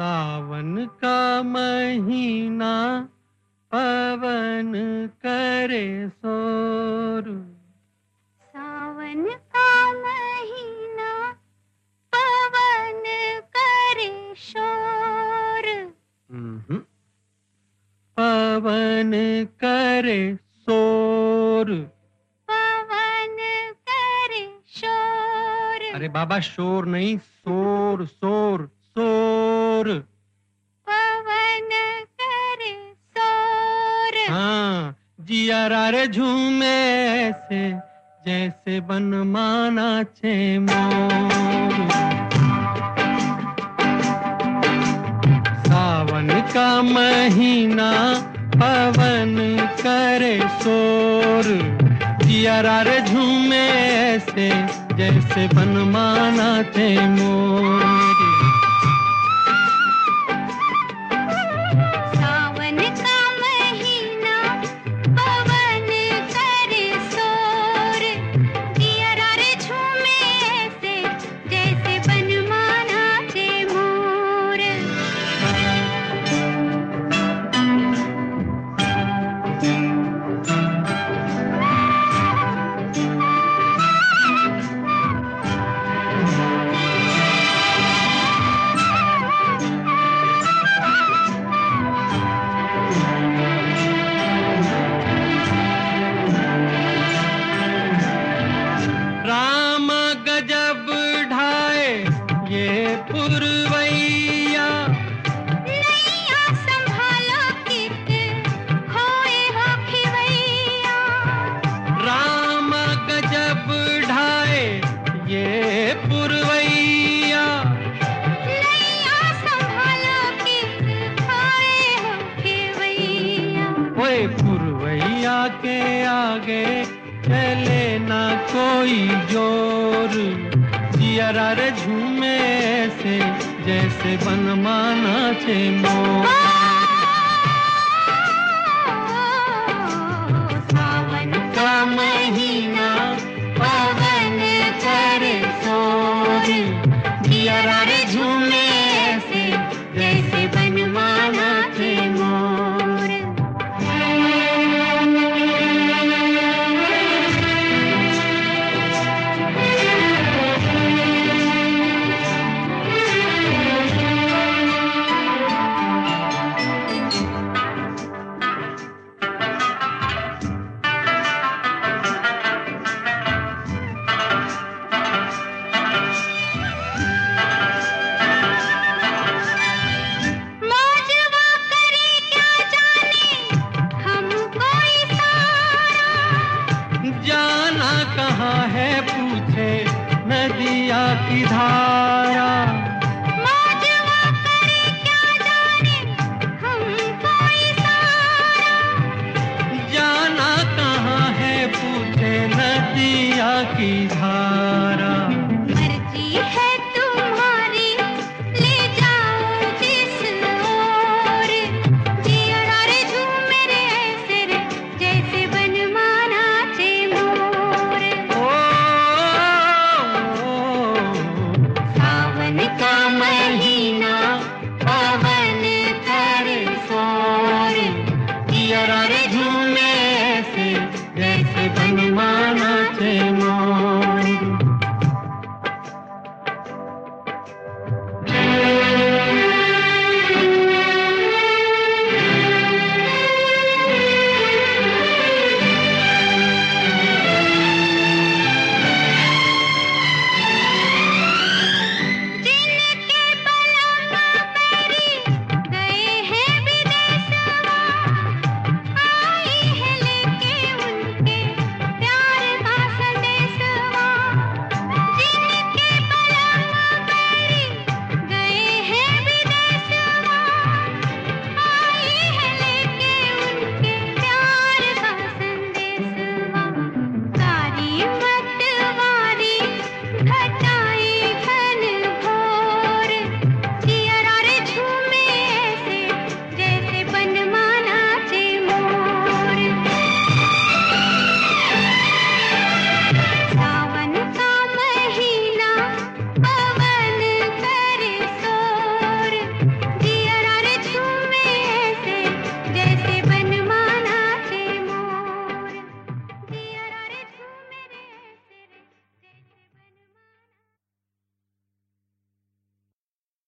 सावन का महीना पवन करे सोर सावन का महीना पवन करे शोर। हम्म। पवन करे शोर। पवन करे शोर। अरे बाबा शोर नहीं शोर शोर। शोर। पवन करे शोर। हाँ जिया रे झूमे ऐसे जैसे बन माना छे मोर। सावन का महीना पवन करे शोर। जिया रे झूमे ऐसे जैसे बन माना थे मोर। पुरवैया के आगे चले ना कोई ज़ोर। जियरा रे झूमे से जैसे बनमाना माना छे मोर। की धारा। मर्ज़ी है तुम्हारी ले जाओ जिस ओर। जिया रे झूम मेरे ऐसे रे जैसे बन माना छे मोर ओ, ओ, ओ, ओ। सावन का